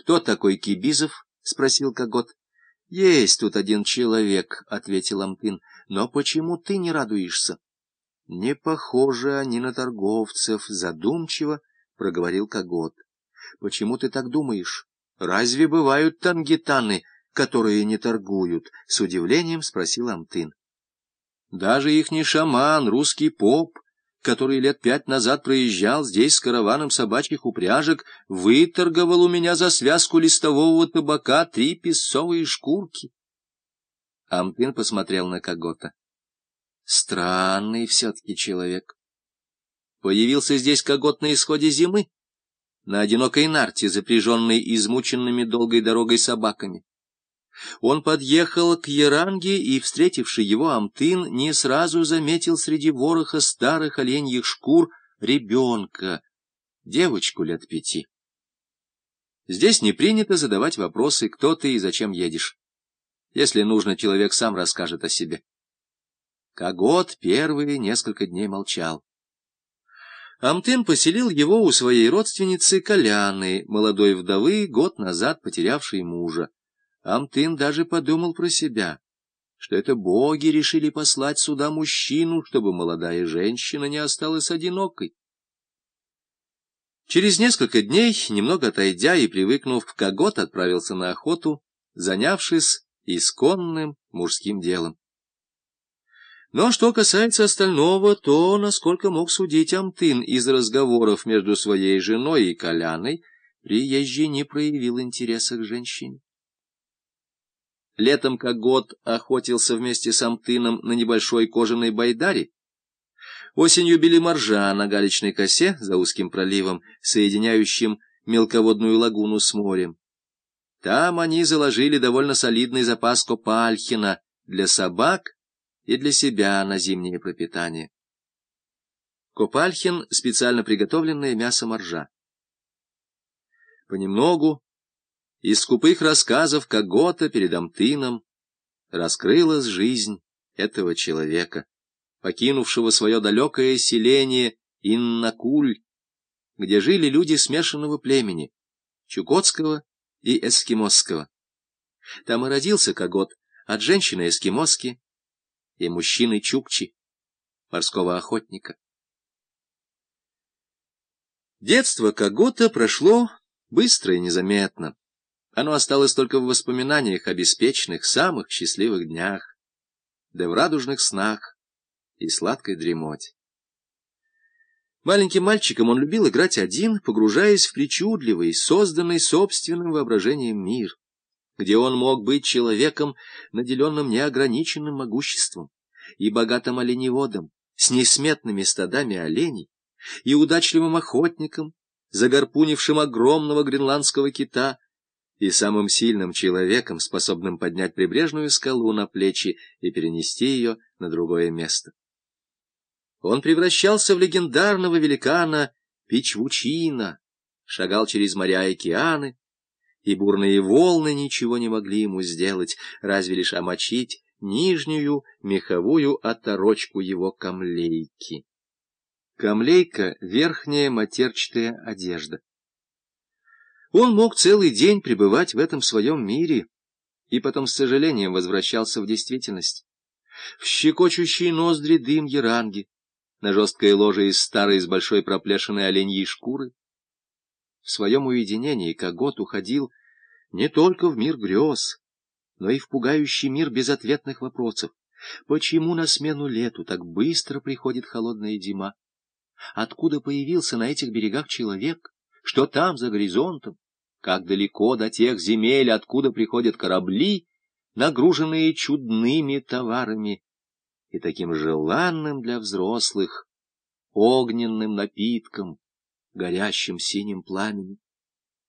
Кто такой Кибизов? — спросил Когот. — Есть тут один человек, — ответил Амтын. — Но почему ты не радуешься? — Не похоже они на торговцев, — задумчиво проговорил Когот. — Почему ты так думаешь? Разве бывают тангитаны, которые не торгуют? — с удивлением спросил Амтын. — Даже ихний шаман, русский поп, который лет пять назад проезжал здесь с караваном собачьих упряжек, выторговал у меня за связку листового табака три песцовые шкурки. Ампин посмотрел на Когота. Странный все-таки человек. Появился здесь Когот на исходе зимы, на одинокой нарте, запряженной измученными долгой дорогой собаками. Он подъехал к Яранге, и, встретивший его Амтын, не сразу заметил среди вороха старых оленьих шкур ребенка, девочку лет пяти. Здесь не принято задавать вопросы, кто ты и зачем едешь. Если нужно, человек сам расскажет о себе. Когот первые несколько дней молчал. Амтын поселил его у своей родственницы Коляны, молодой вдовы, год назад потерявшей мужа. Амтын даже подумал про себя, что это боги решили послать сюда мужчину, чтобы молодая женщина не осталась одинокой. Через несколько дней, немного отойдя и привыкнув, Когот отправился на охоту, занявшись исконным мужским делом. Но что касается остального, то, насколько мог судить Амтын из разговоров между своей женой и Коляной, приезжий не проявил интереса к женщине. Летом как год охотился вместе с Амтыном на небольшой кожаной байдаре. Осенью били моржа на галечной косе за узким проливом, соединяющим мелководную лагуну с морем. Там они заложили довольно солидный запас копальхина для собак и для себя на зимнее пропитание. Копальхин — специально приготовленное мясо моржа. Понемногу из скупых рассказов Когота перед Амтыном раскрылась жизнь этого человека, покинувшего свое далекое селение Иннакуль, где жили люди смешанного племени, чукотского и эскимосского. Там и родился Когот от женщины-эскимоски и мужчины Чукчи, морского охотника. Детство Когота прошло быстро и незаметно. Оно осталось только в воспоминаниях о беспечных, самых счастливых днях, да в радужных снах и сладкой дремоте. Маленьким мальчиком он любил играть один, погружаясь в причудливый, созданный собственным воображением мир, где он мог быть человеком, наделенным неограниченным могуществом и богатым оленеводом, с несметными стадами оленей, и удачливым охотником, загорпунившим огромного гренландского кита, и самым сильным человеком, способным поднять прибрежную скалу на плечи и перенести ее на другое место. Он превращался в легендарного великана Пичвучина, шагал через моря и океаны, и бурные волны ничего не могли ему сделать, разве лишь омочить нижнюю меховую оторочку его камлейки. Камлейка — верхняя матерчатая одежда. Он мог целый день пребывать в этом своем мире и потом с сожалением возвращался в действительность. В щекочущие ноздри дым яранги, на жесткое ложе из старой с большой проплешиной оленьей шкуры. В своем уединении Когот уходил не только в мир грез, но и в пугающий мир безответных вопросов. Почему на смену лету так быстро приходит холодная зима? Откуда появился на этих берегах человек? Что там за горизонтом? Как далеко до тех земель, откуда приходят корабли, нагруженные чудными товарами и таким желанным для взрослых огненным напитком, горящим синим пламенем?